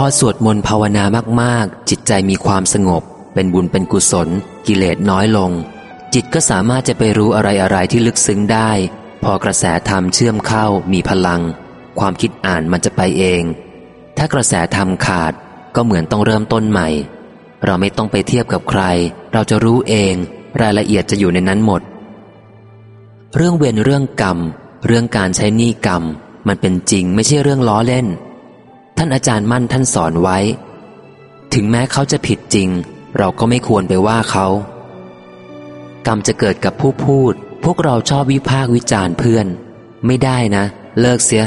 พอสวดมนต์ภาวนามากๆ จิตใจมีความสงบ เป็นบุญเป็นกุศล กิเลสน้อยลง จิตก็สามารถจะไปรู้อะไรๆที่ลึกซึ้งได้ พอกระแสธรรมเชื่อมเข้ามีพลัง ความคิดอ่านมันจะไปเอง ถ้ากระแสธรรมขาดก็เหมือนต้องเริ่มต้นใหม่ เราไม่ต้องไปเทียบกับใคร เราจะรู้เอง รายละเอียดจะอยู่ในนั้นหมด เรื่องเวรเรื่องกรรม เรื่องการใช้หนี้กรรม มันเป็นจริงไม่ใช่เรื่องล้อเล่น ท่านอาจารย์มั่นท่านสอนไว้ ถึงแม้เขาจะผิดจริง เราก็ไม่ควรไปว่าเขา กรรมจะเกิดกับผู้พูด พวกเราชอบวิพากวิจารณ์เพื่อน ไม่ได้นะ เลิกเสีย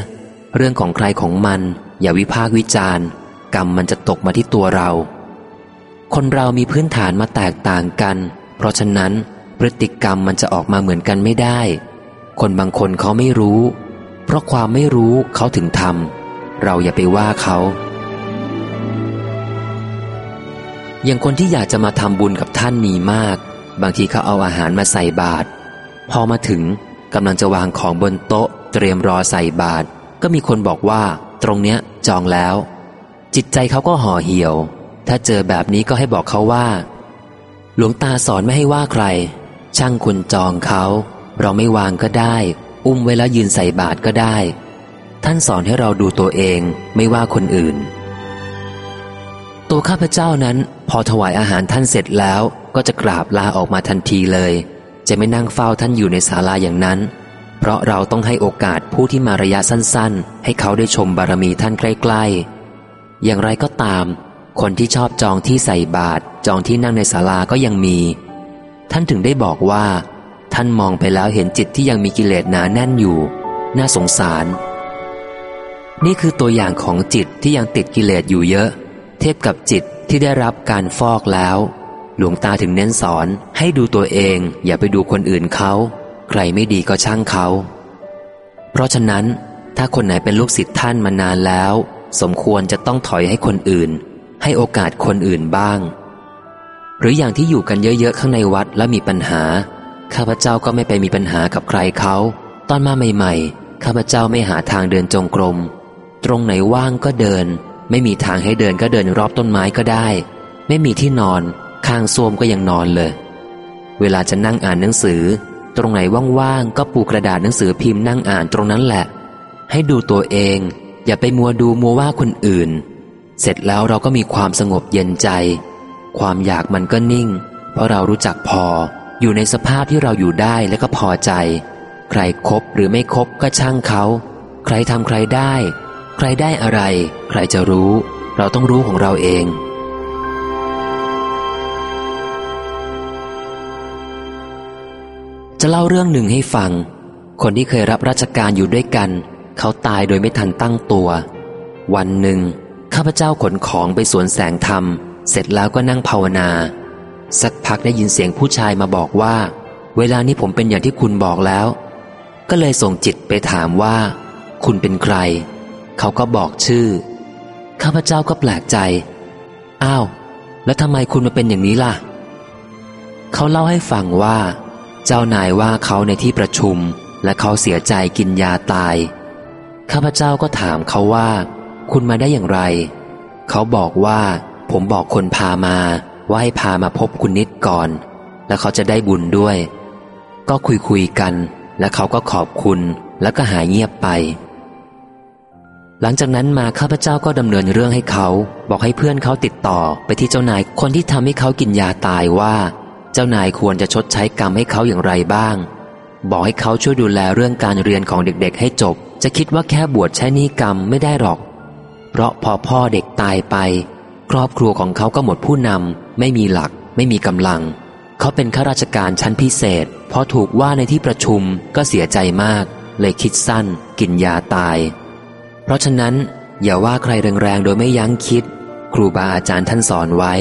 เรื่องของใครของมัน อย่าวิพากวิจารณ์ กรรมมันจะตกมาที่ตัวเรา คนเรามีพื้นฐานมาแตกต่างกัน เพราะฉะนั้นพฤติกรรมมันจะออกมาเหมือนกันไม่ได้ คนบางคนเขาไม่รู้ เพราะความไม่รู้เขาถึงทำ เราอย่าไปว่าเขา อย่างคนที่อยากจะมาทำบุญกับท่านมีมาก บางทีเขาเอาอาหารมาใส่บาตรพอมาถึงกำลังจะวางของบนโต๊ะ เตรียมรอใส่บาตรก็มีคนบอกว่า ตรงเนี้ยจองแล้ว จิตใจเขาก็ห่อเหี่ยว ถ้าเจอแบบนี้ก็ให้บอกเขาว่า หลวงตาสอนไม่ให้ว่าใคร ช่างคุณจองเขา เราไม่วางก็ได้ อุ้มไว้แล้วยืนใส่บาตรก็ได้ ท่านสอนให้เราดูตัวเองไม่ว่าคนอื่น ตัวข้าพเจ้านั้นพอถวายอาหารท่านเสร็จแล้วก็จะกราบลาออกมาทันทีเลย จะไม่นั่งเฝ้าท่านอยู่ในศาลาอย่างนั้น เพราะเราต้องให้โอกาสผู้ที่มาระยะสั้น ๆ ให้เขาได้ชมบารมีท่านใกล้ ๆ อย่างไรก็ตาม คนที่ชอบจองที่ใส่บาตรจองที่นั่งในศาลาก็ยังมี ท่านถึงได้บอกว่า ท่านมองไปแล้วเห็นจิตที่ยังมีกิเลสหนาแน่นอยู่ น่าสงสาร นี่คือตัวอย่างของจิตที่ยังติดกิเลสอยู่เยอะ เทียบกับจิตที่ได้รับการฟอกแล้ว หลวงตาถึงเน้นสอนให้ดูตัวเอง อย่าไปดูคนอื่นเขา ใครไม่ดีก็ช่างเขา เพราะฉะนั้น ถ้าคนไหนเป็นลูกศิษย์ท่านมานานแล้ว สมควรจะต้องถอยให้คนอื่น ให้โอกาสคนอื่นบ้าง หรืออย่างที่อยู่กันเยอะๆข้างในวัดแล้วมีปัญหา ข้าพเจ้าก็ไม่ไปมีปัญหากับใครเขา ตอนมาใหม่ ๆ ข้าพเจ้าไม่หาทางเดินจงกรม ตรงไหนว่างก็เดิน ไม่มีทางให้เดินก็เดินรอบต้นไม้ก็ได้ ไม่มีที่นอนข้างส้วมก็ยังนอนเลย เวลาจะนั่งอ่านหนังสือ ตรงไหนว่างๆก็ปูกระดาษหนังสือพิมพ์นั่งอ่านตรงนั้นแหละ ให้ดูตัวเอง อย่าไปมัวดูมัวว่าคนอื่น เสร็จแล้วเราก็มีความสงบเย็นใจ ความอยากมันก็นิ่ง เพราะเรารู้จักพออยู่ในสภาพที่เราอยู่ได้และก็พอใจ ใครครบหรือไม่ครบก็ช่างเขา ใครทำใครได้ ใครได้อะไร ใครจะรู้ เราต้องรู้ของเราเอง จะเล่าเรื่องหนึ่งให้ฟัง คนที่เคยรับราชการอยู่ด้วยกัน เขาตายโดยไม่ทันตั้งตัว วันหนึ่ง ข้าพเจ้าขนของไปสวนแสงธรรม เสร็จแล้วก็นั่งภาวนา สักพักได้ยินเสียงผู้ชายมาบอกว่า เวลานี้ผมเป็นอย่างที่คุณบอกแล้ว ก็เลยส่งจิตไปถามว่า คุณเป็นใคร เขาก็บอกชื่อ ข้าพเจ้าก็แปลกใจ อ้าว แล้วทำไมคุณมาเป็นอย่างนี้ล่ะ เขาเล่าให้ฟังว่า เจ้านายว่าเขาในที่ประชุม และเขาเสียใจกินยาตาย ข้าพเจ้าก็ถามเขาว่า คุณมาได้อย่างไร เขาบอกว่า ผมบอกคนพามาว่าให้พามาพบคุณนิดก่อน แล้วเขาจะได้บุญด้วย ก็คุยคุยกัน และเขาก็ขอบคุณแล้วก็หายเงียบไป หลังจากนั้นมาข้าพเจ้าก็ดำเนินเรื่องให้เขา บอกให้เพื่อนเขาติดต่อไปที่เจ้านายคนที่ทำให้เขากินยาตายว่า เจ้านายควรจะชดใช้กรรมให้เขาอย่างไรบ้าง บอกให้เขาช่วยดูแลเรื่องการเรียนของเด็กๆ ให้จบ จะคิดว่าแค่บวชใช้นิกรรมไม่ได้หรอก เพราะพอพ่อเด็กตายไป ครอบครัวของเขาก็หมดผู้นำไม่มีหลัก ไม่มีกำลัง เขาเป็นข้าราชการชั้นพิเศษพอถูกว่าในที่ประชุมก็เสียใจมาก เลยคิดสั้น กินยาตาย ราะฉะนั้นอย่าว่าใครแรงๆโดยไม่ยั้งคิด ครูบาอาจารย์ท่านสอนไว้